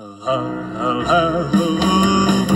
la, la, la,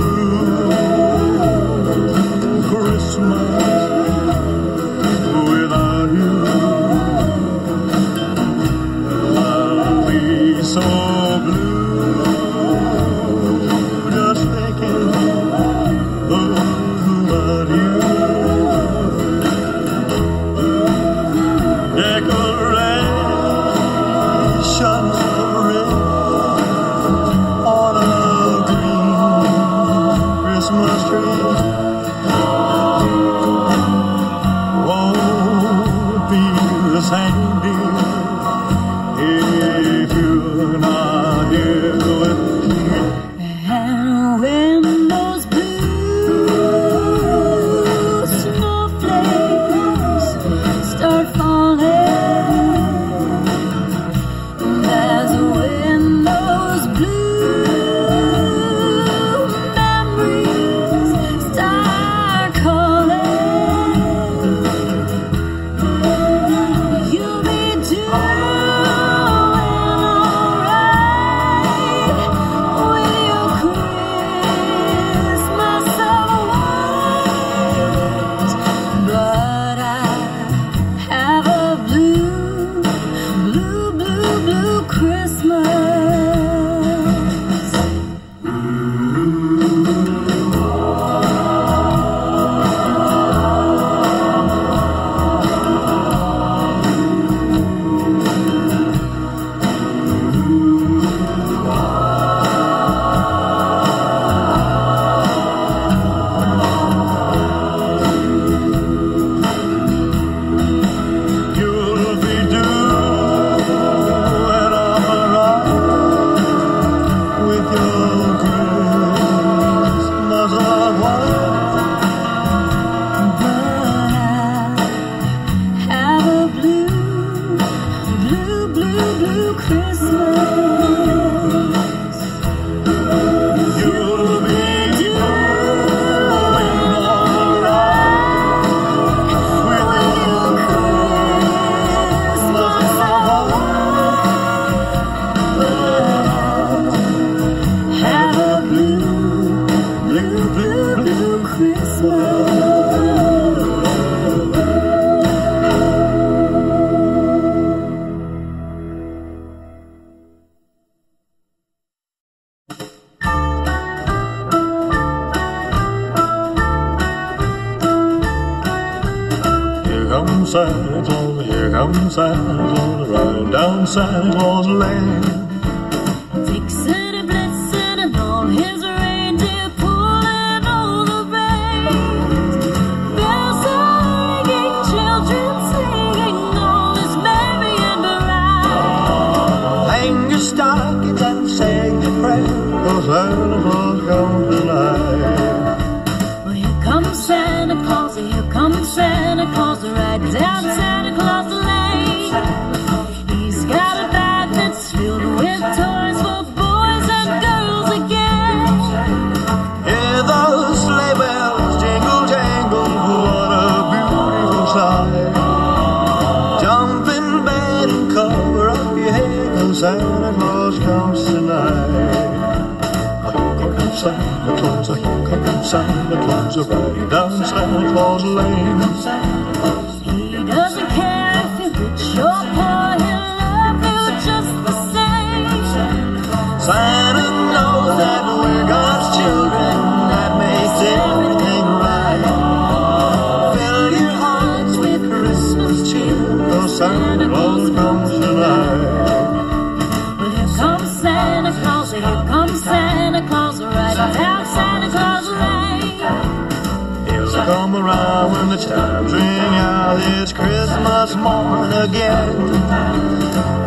come around when the chimes ring out. It's Christmas morn again.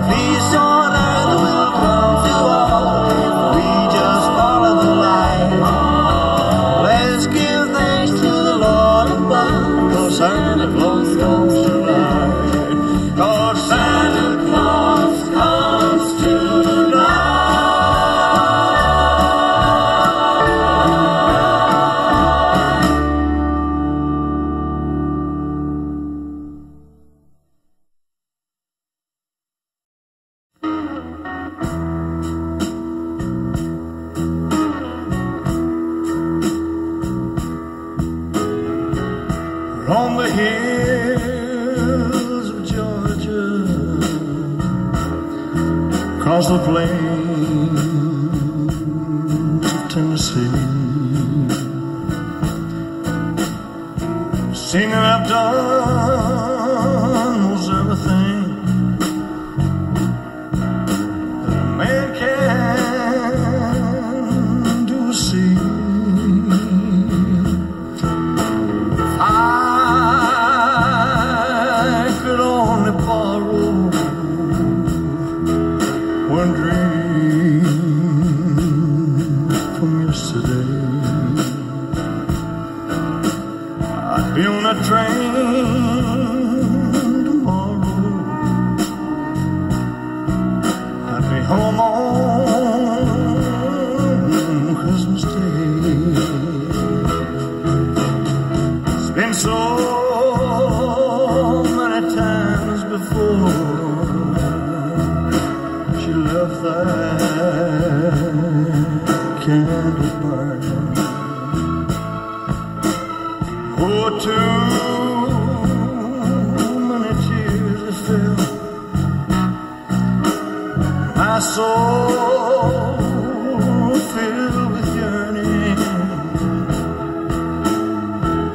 Peace on earth will come to all if we just follow the light. Let's give thanks to the Lord above, cause Santa Claus comes Oh, too many tears have fell. My soul filled with yearning.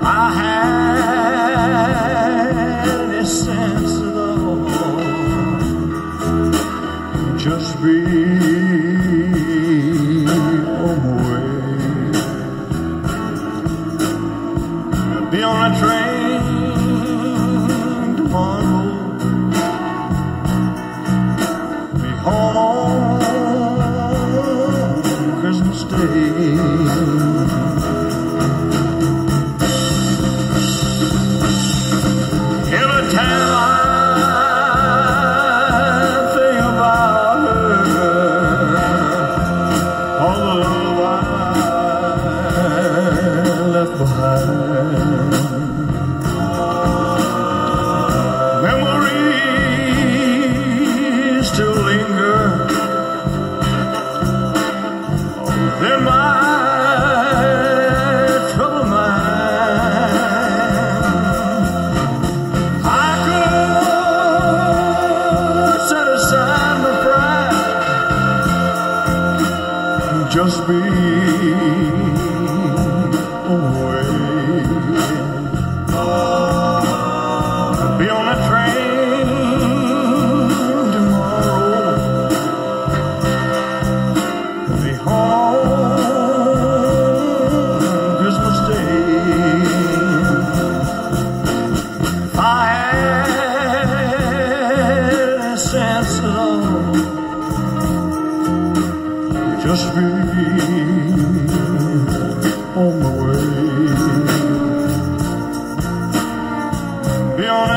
I had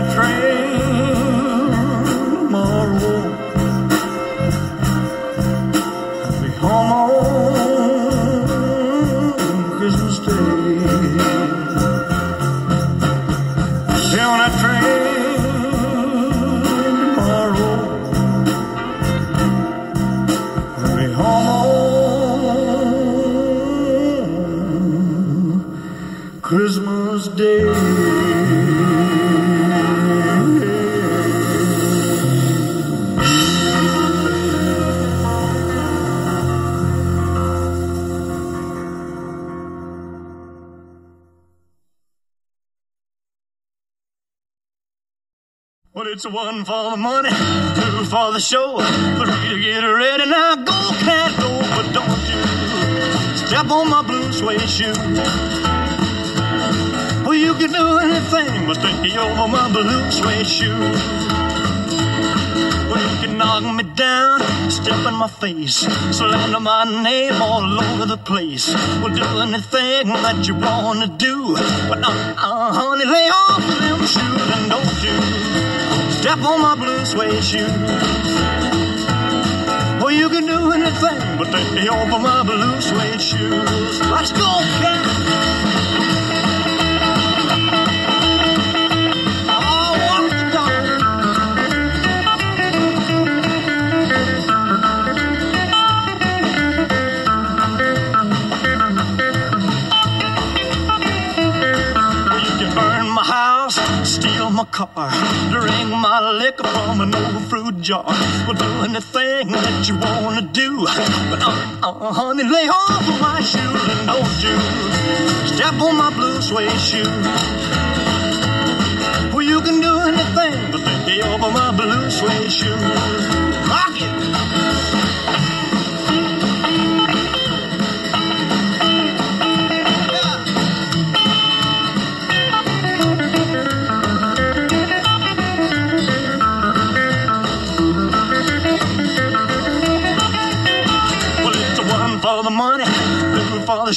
train One for the money, two for the show, three to get ready. Now go, cat, go, but don't you step on my blue suede shoe. Well, you can do anything but stay over my blue suede shoe. Well, you can knock me down, step in my face, slander my name all over the place. Well, do anything that you wanna do, but uh, uh, honey, lay off them shoes and don't you step on my blue suede shoe. Well, you can do anything but take me over my blue suede shoes. Let's go, cat. my car. Drink my liquor from an old fruit jar. Well, do anything that you wanna do. But uh, uh, honey, lay off of my shoes and don't you step on my blue suede shoe. Well, you can do anything but lay off my blue suede shoes.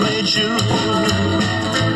legislature.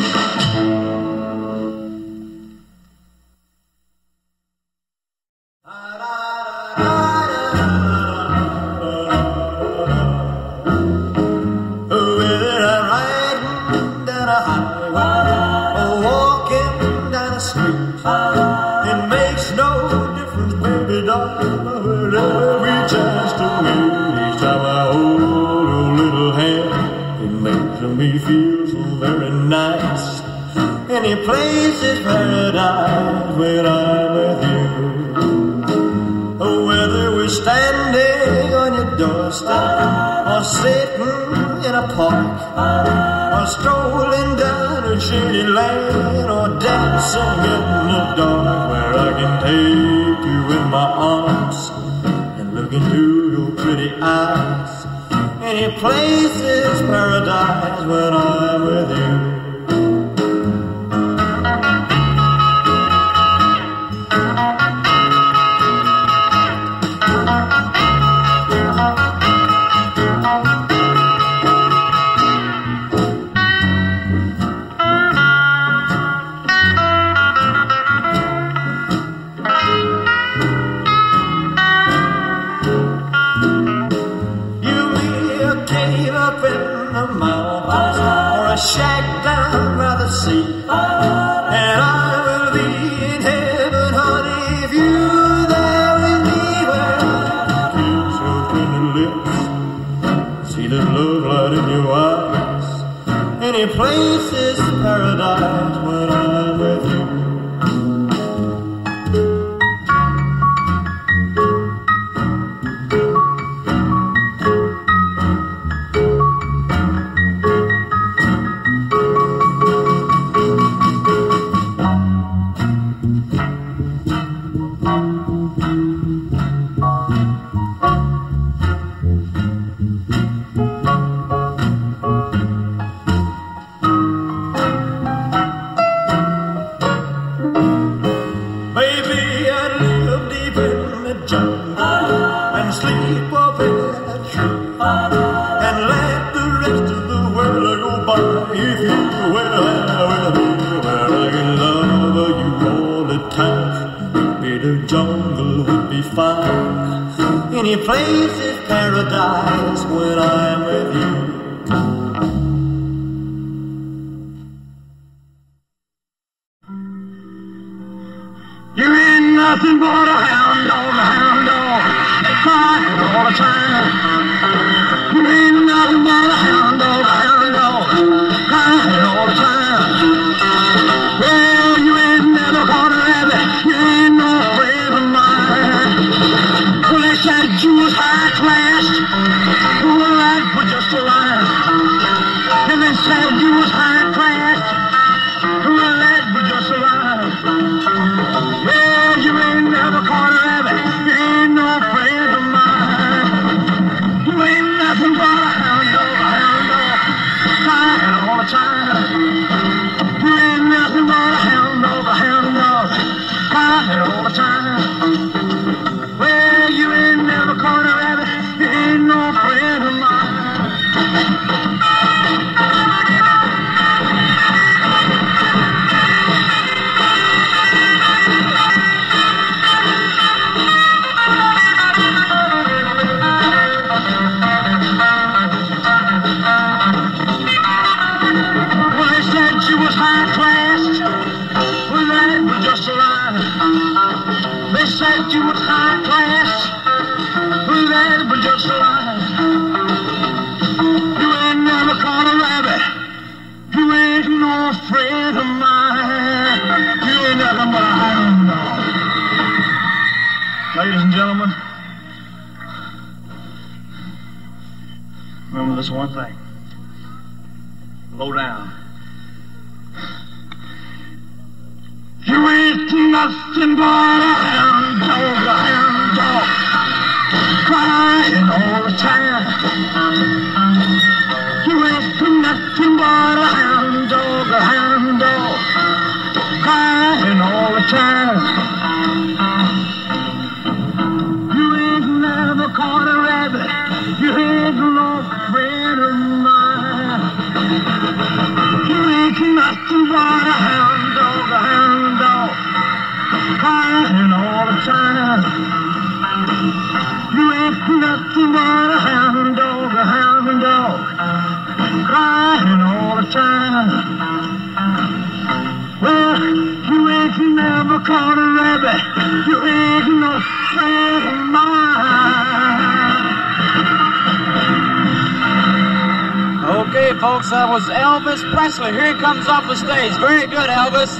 Presley. Here he comes off the stage. Very good, Elvis.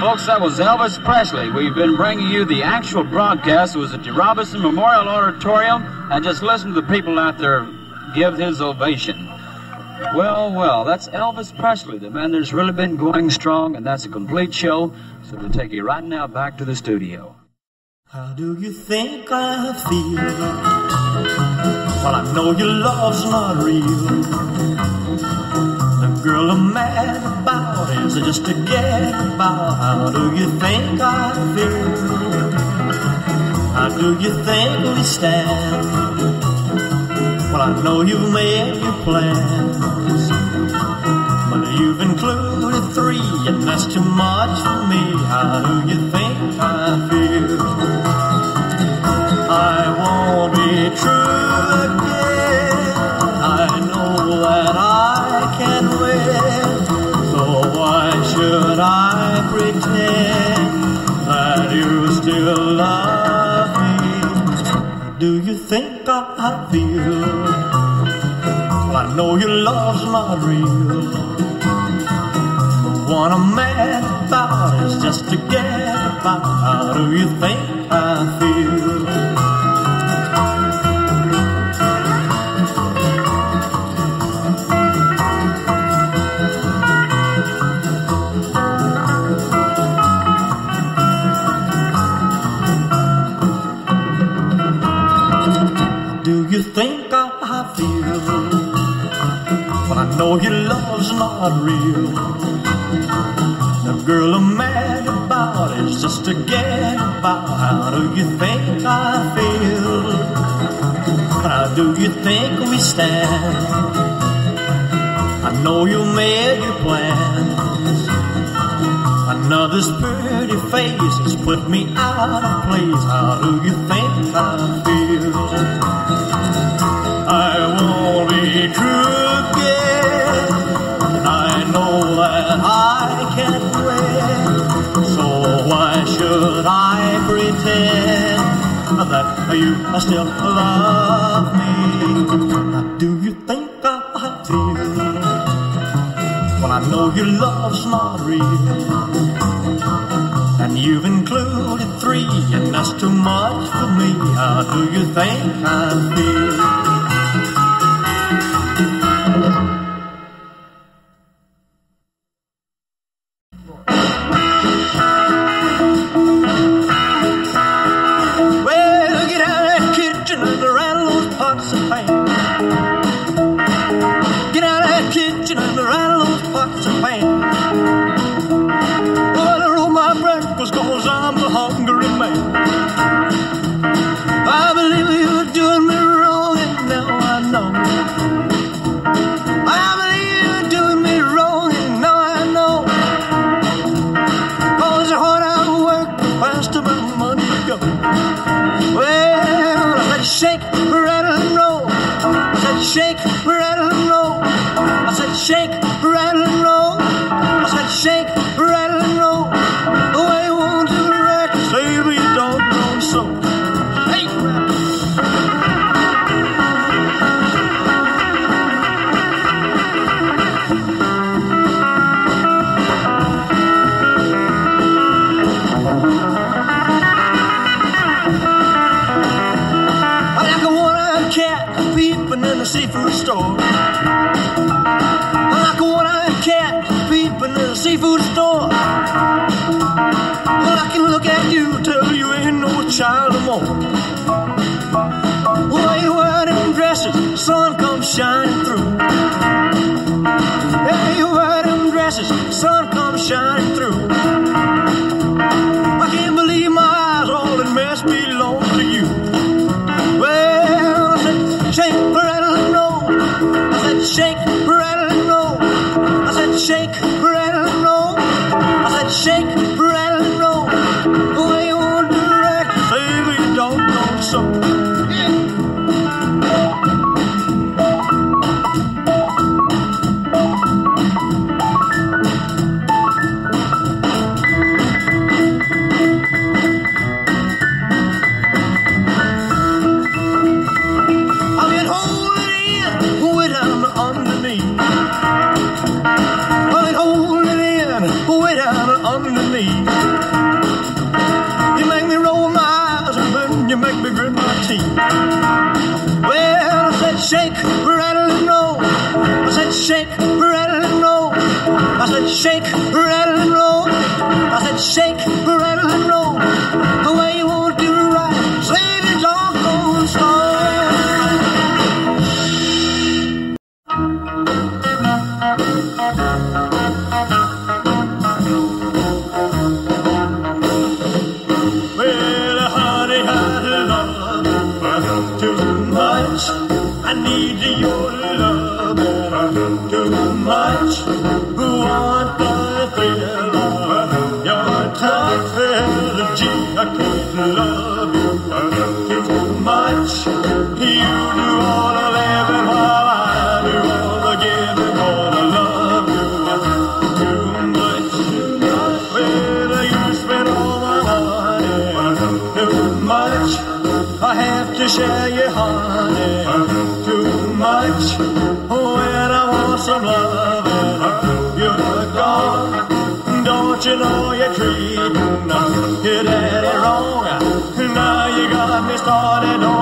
Folks, that was Elvis Presley. We've been bringing you the actual broadcast. It was at the Robinson Memorial Auditorium, and just listen to the people out there give his ovation. Well, well, that's Elvis Presley, the man that's really been going strong, and that's a complete show. So we'll take you right now back to the studio. How do you think I feel? Well, I know your love's not real. Girl I'm mad about is just to about. How do you think I feel? How do you think we stand? Well, I know you've made your plans, but you've included three, and that's too much for me. How do you think I feel? I feel? I know your love's not real. One I'm mad about is just to get about. How do you think I feel? Love's not real. The girl I'm mad about is just to get about. How do you think I feel? How do you think we stand? I know you made your plans. Another's pretty face has put me out of place. How do you think I feel? Should I pretend that you still love me? Do you think I feel? when I know your love's not real. And you've included three, and that's too much for me. How do you think I feel? sun comes shining through. Hey, you dresses, sun comes shining through. Got me started.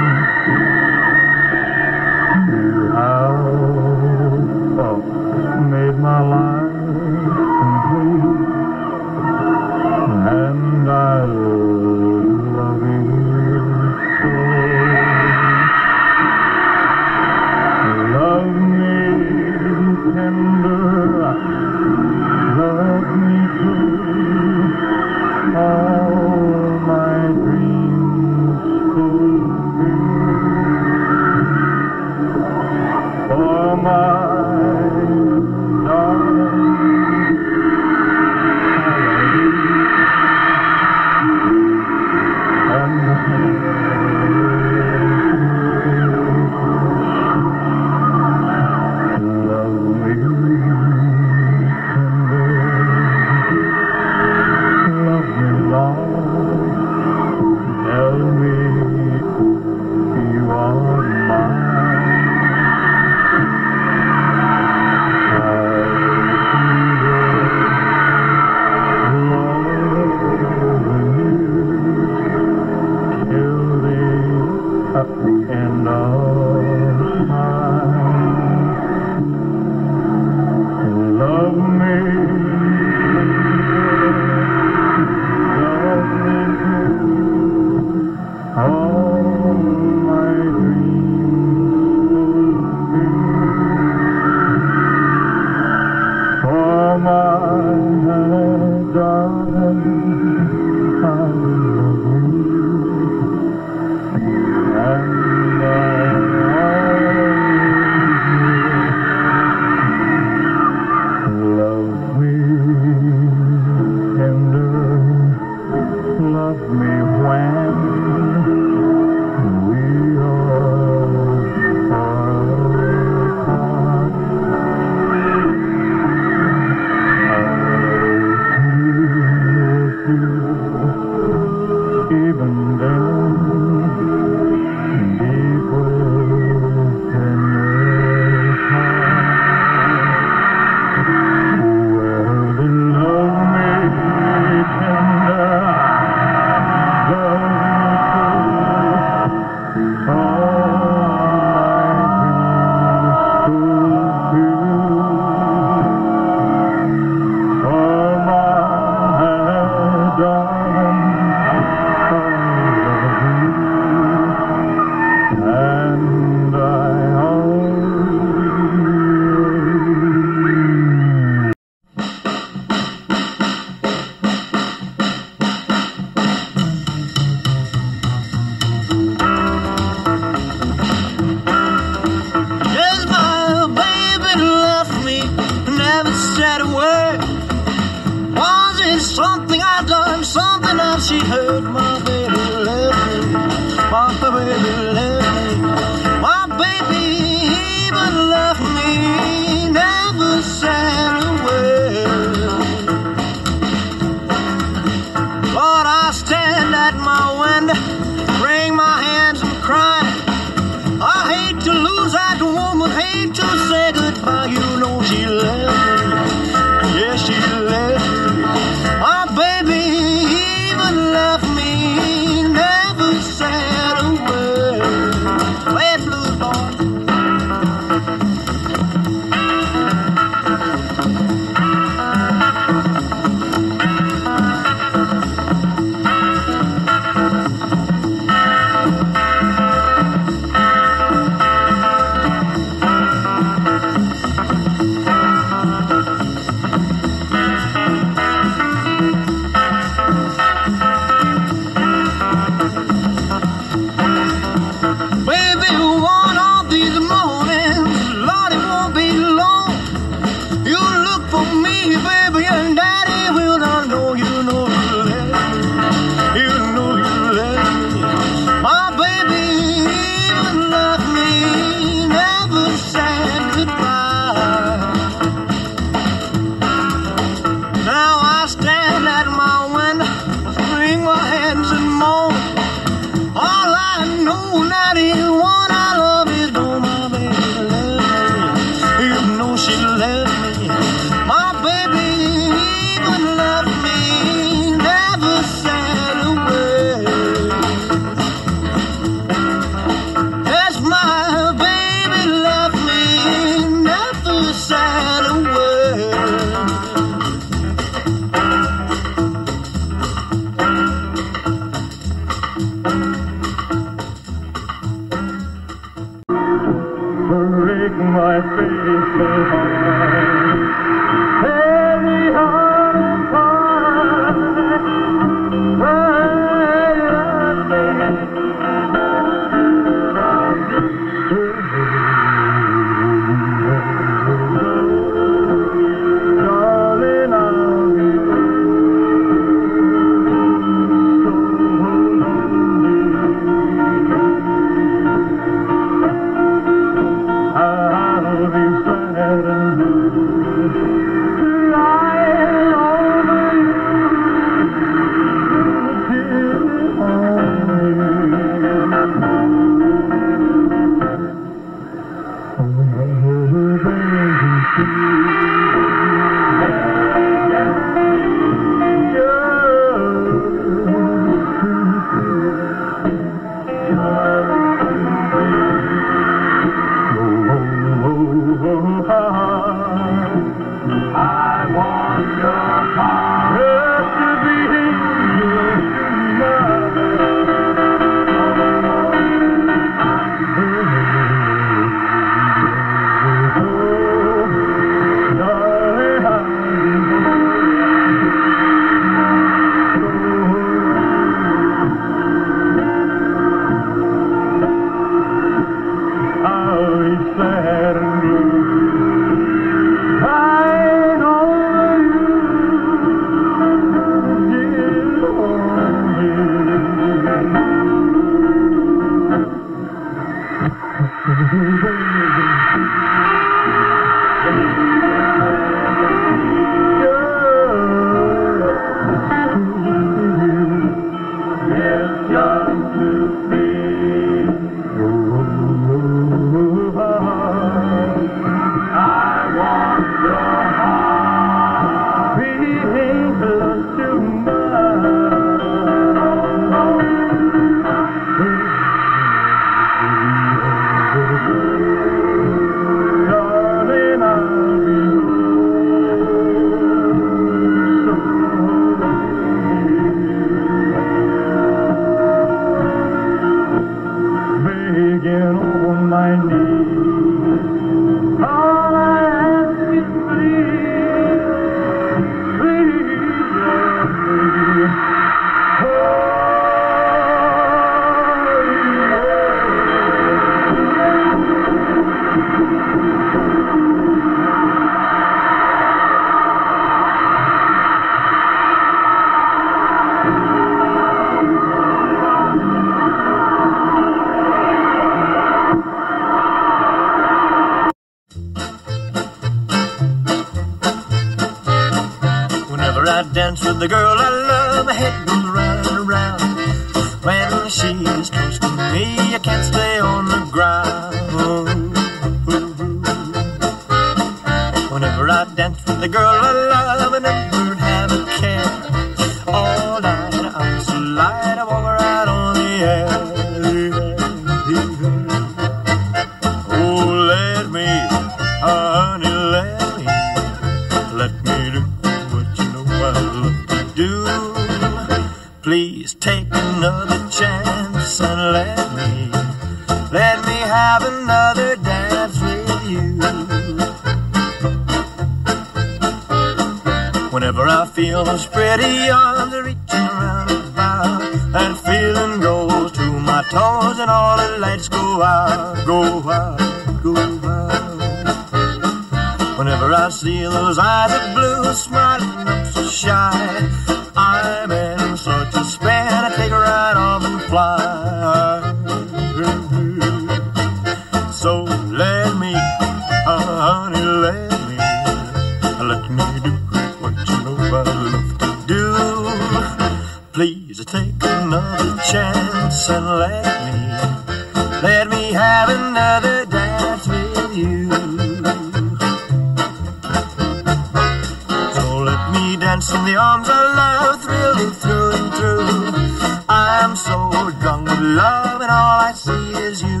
the arms of love, thrilling through and through. I am so drunk with love, and all I see is you.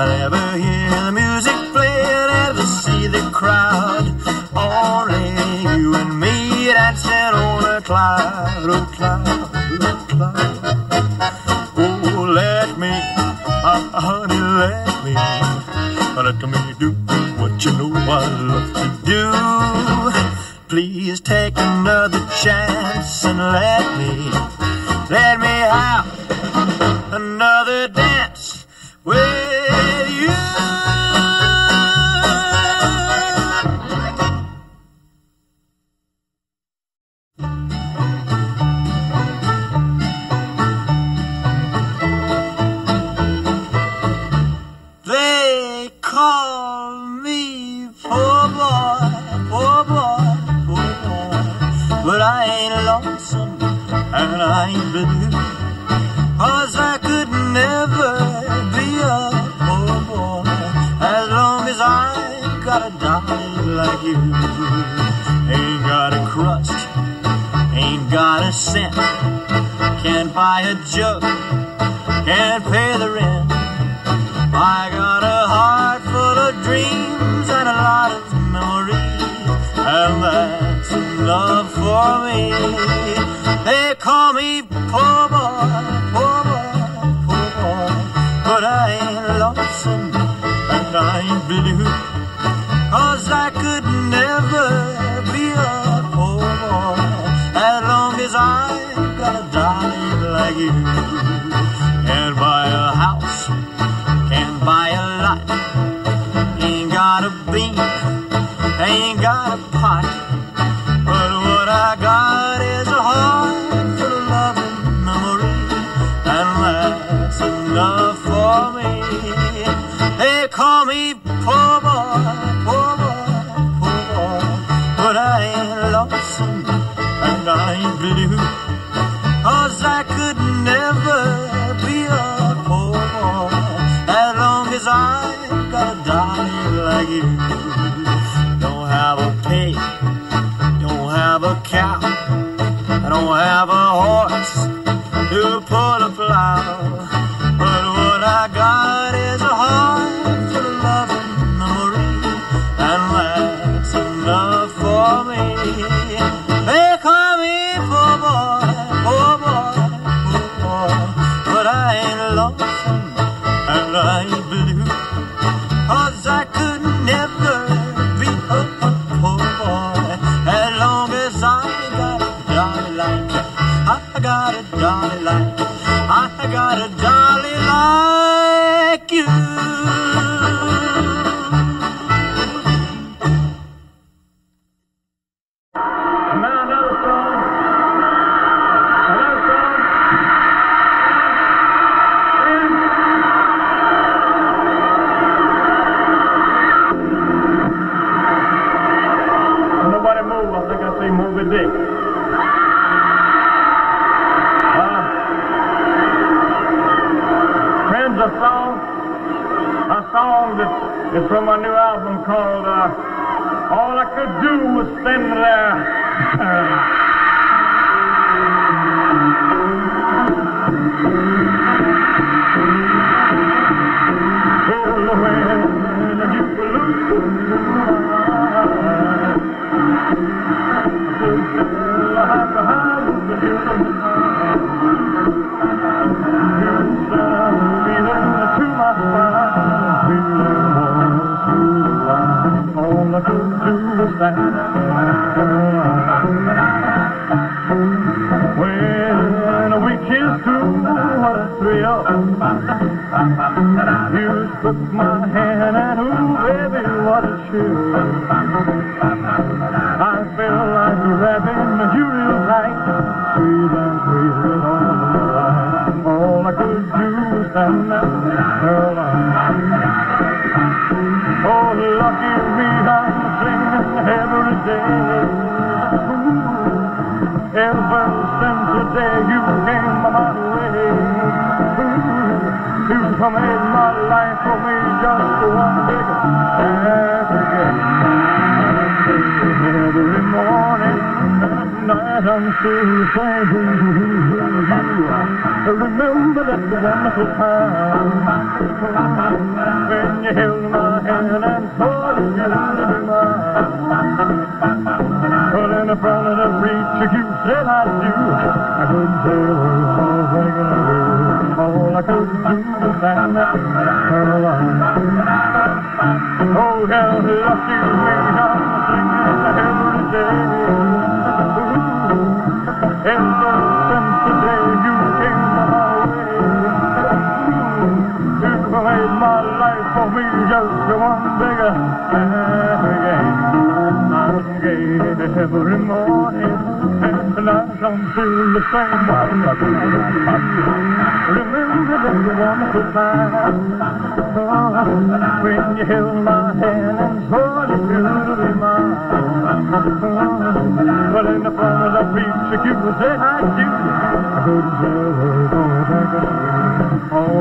I never hear the music play, I never see the crowd. Only you and me dancing on a cloud, oh cloud, oh cloud. Oh, let me, uh, honey, let me, ah, let me do what you know I love. dog pot Every day. Ever since the day you came my way. Ooh, you made my life for me just one big happy day. Every morning and night I'm still thinking you. Remember that wonderful time when you held my hand and told me you'd be mine. But in the front of the preacher, you said I do. I couldn't say a word I was of. All I could do was stand there alone. Oh, how lucky me, I'm singing every day. Ooh, ever since the day you came my for me just one big happy game. I'm gay every morning, and tonight I'm still the same. Remember that wonderful time when you held my hand and swore that you'd be mine. But in the front of the preacher, you said I do. I couldn't say a word,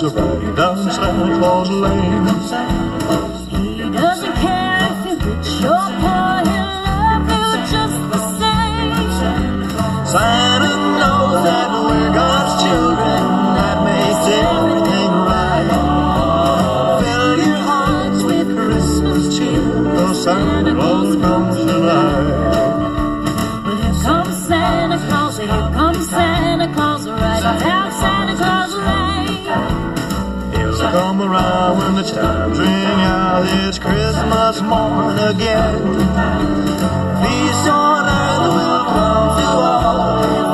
drives a rag down Santa Claus Lane. He doesn't care if you're rich or poor. come around when the chimes ring out. It's Christmas morn again. Peace on earth will come to all.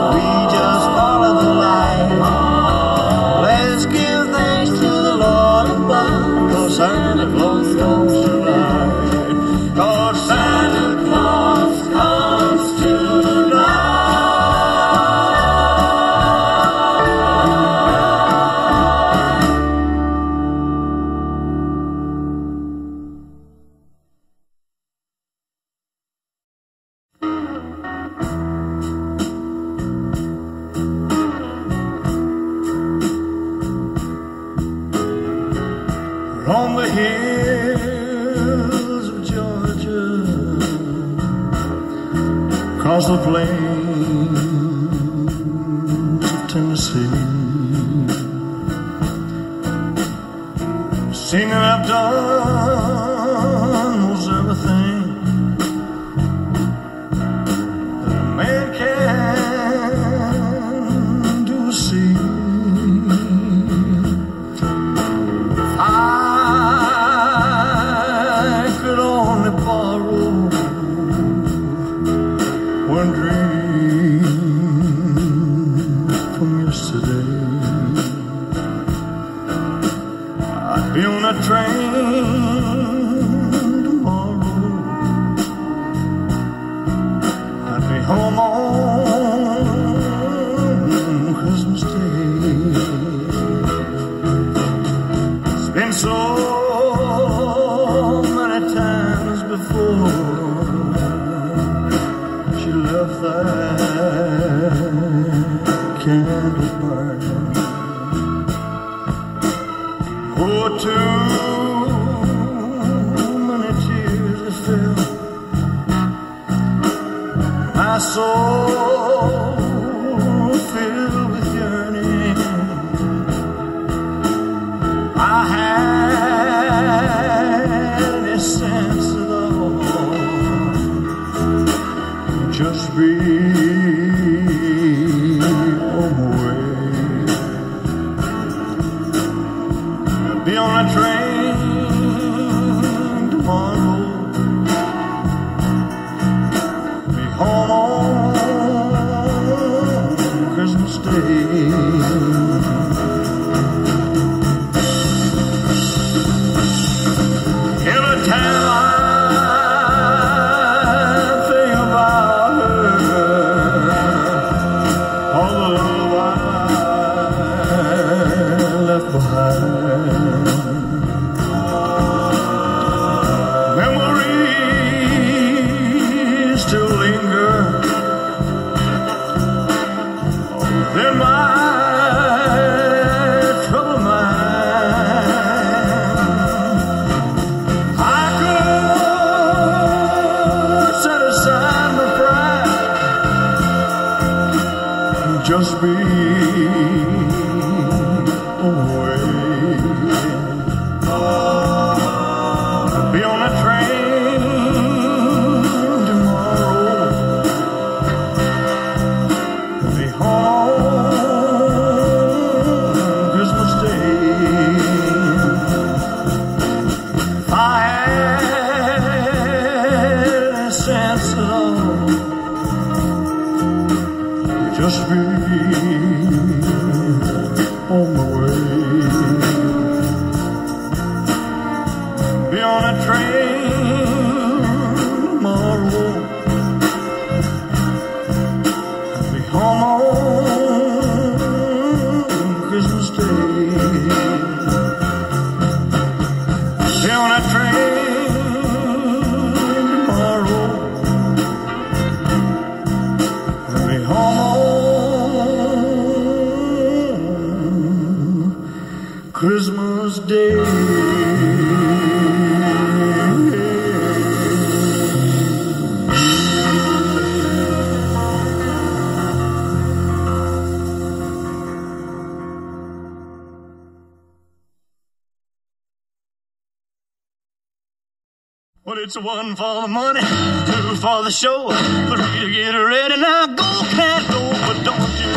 It's one for the money, two for the show, three to get ready. Now go, cat, go, but don't you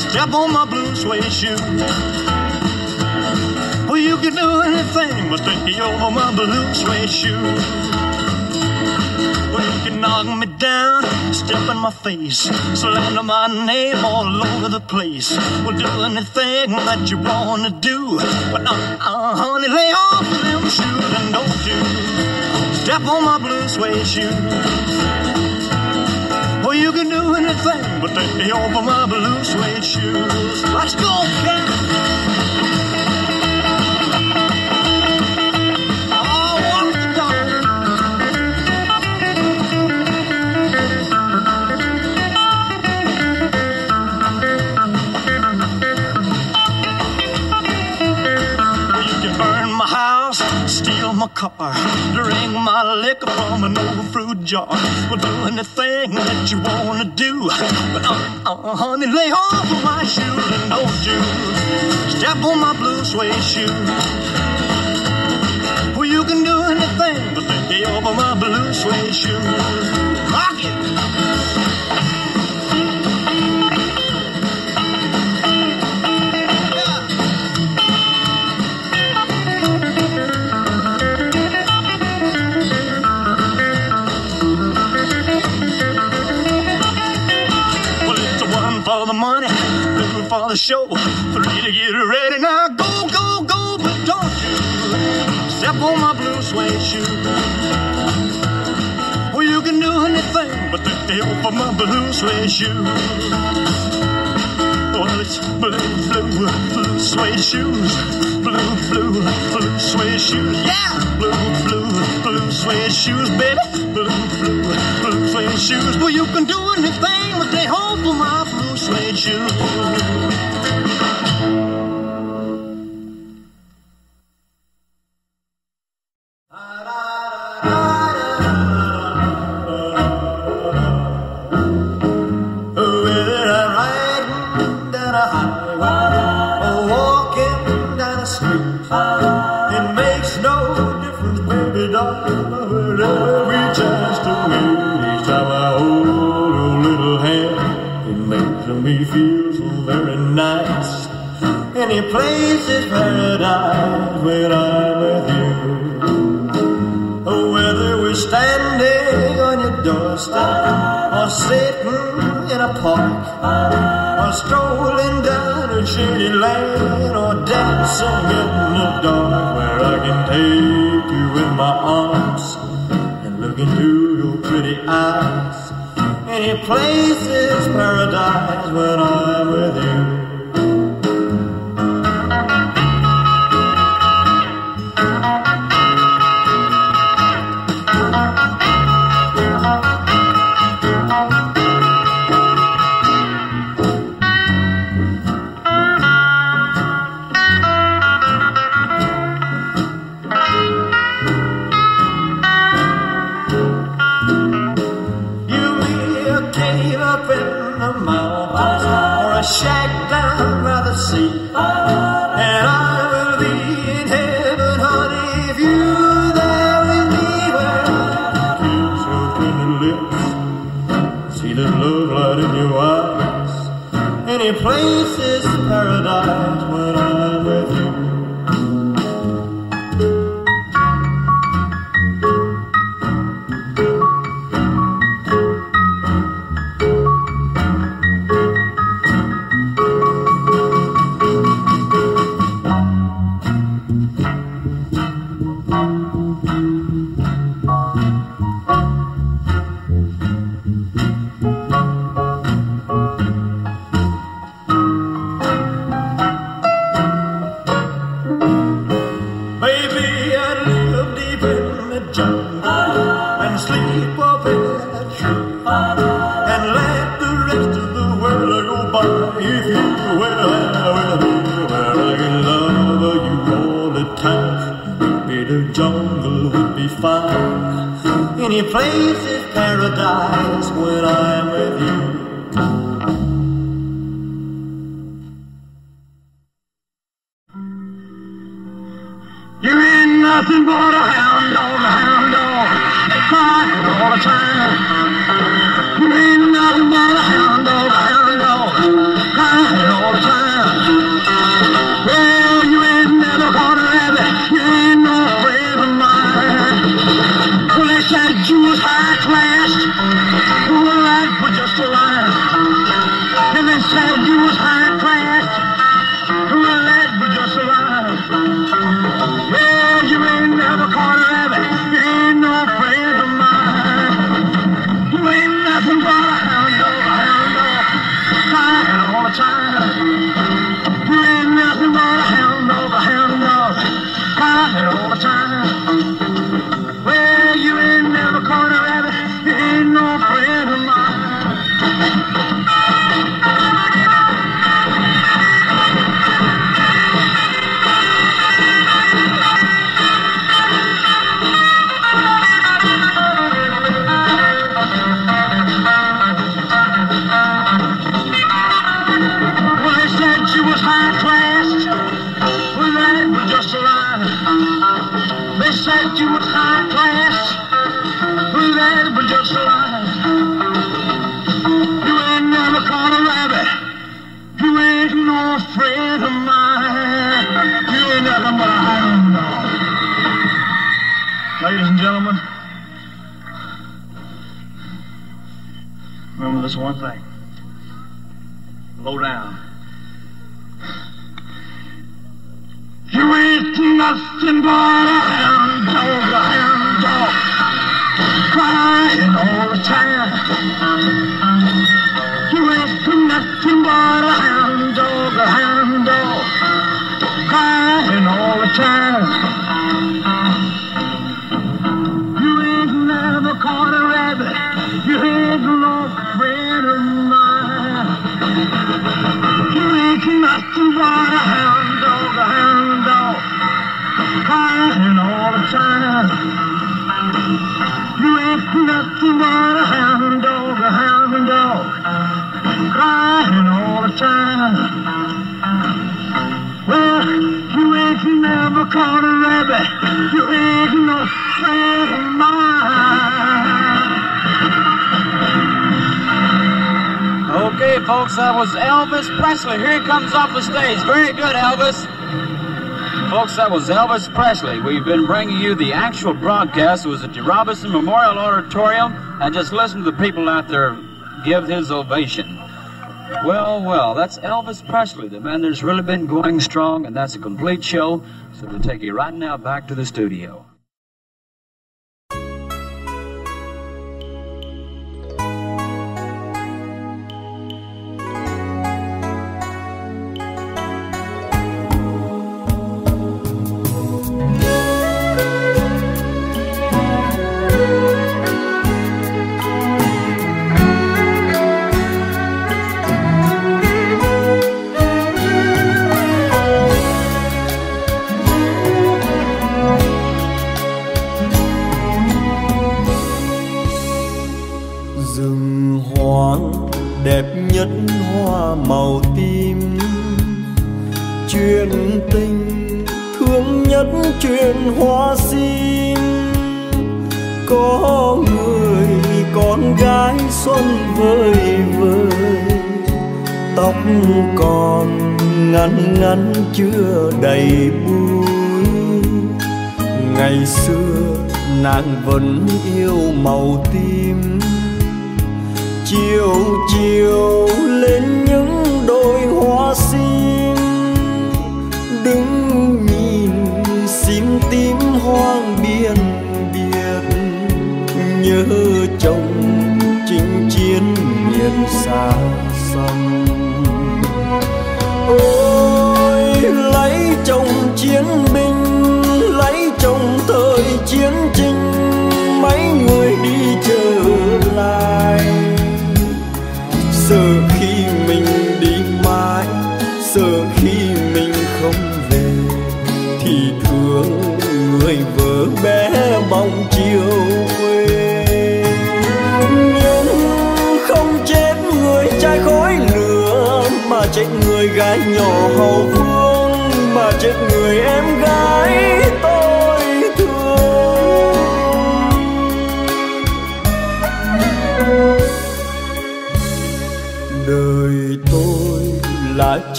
step on my blue suede shoe. Well, you can do anything but stay over my blue suede shoe. Well, you can knock me down, step in my face, slander my name all over the place. Well, do anything that you wanna do, but uh, uh, honey, lay off them shoes and don't you step on my blue suede shoe. Well, you can do anything but take me over my blue suede shoes. Let's go, cat. Steal my car, drink my liquor from an old fruit jar. Well, do anything that you wanna do. But uh, uh, honey, lay off of my shoes and don't you step on my blue suede shoe. Well, you can do anything but stay over my blue suede shoe. Rock it. The show, three to get ready. Now go, go, go, but don't you step on my blue suede shoe. Well, you can do anything but stay over my blue suede shoe. Well, it's blue, blue, blue suede shoes. Blue, blue, blue suede shoes. Yeah! Blue, blue, blue suede shoes, baby. Blue, blue, blue suede shoes. Well, you can do anything but stay home for my blue suede shoes. Me feel so very nice. Any place is paradise when I'm with you. Oh, whether we're standing on your doorstep or sitting in a park or strolling down a shady lane or dancing in the dark where I can take you in my arms and look into your pretty eyes. Any place is paradise when I'm with. You nothing but a hound dog, a hound dog, crying all the time. Well, you ain't never caught a rabbit, you ain't no friend of mine. Okay, folks, that was Elvis Presley. Here he comes off the stage. Very good, Elvis. Folks, that was Elvis Presley. We've been bringing you the actual broadcast. It was at the Robinson Memorial Auditorium, and just listen to the people out there give his ovation. Well, well, that's Elvis Presley, the man that's really been going strong, and that's a complete show. So we'll take you right now back to the studio.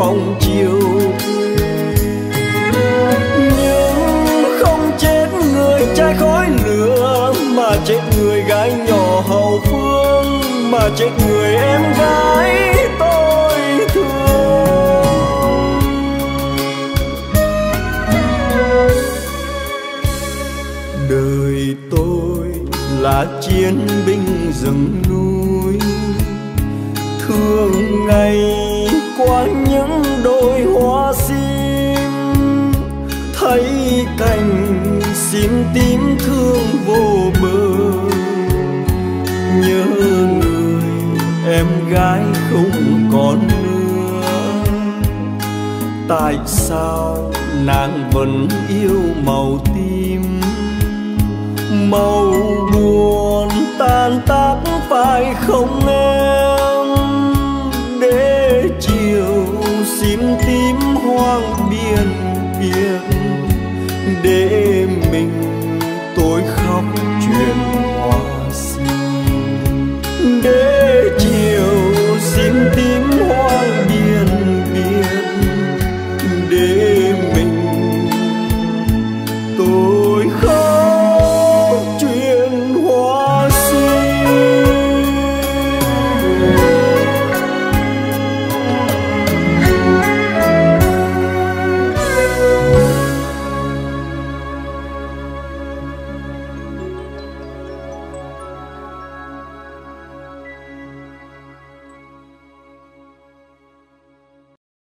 bóng chiều nhưng không chết người trai khói lửa, mà chết người gái nhỏ hậu phương, mà chết người em gái tôi thương. Đời tôi là chiến binh rừng núi, thương ngày quanh tiếng thương vô bờ. Nhớ người em gái không còn nữa. Tại sao nàng vẫn yêu màu tim? Màu buồn tan tác phải không em?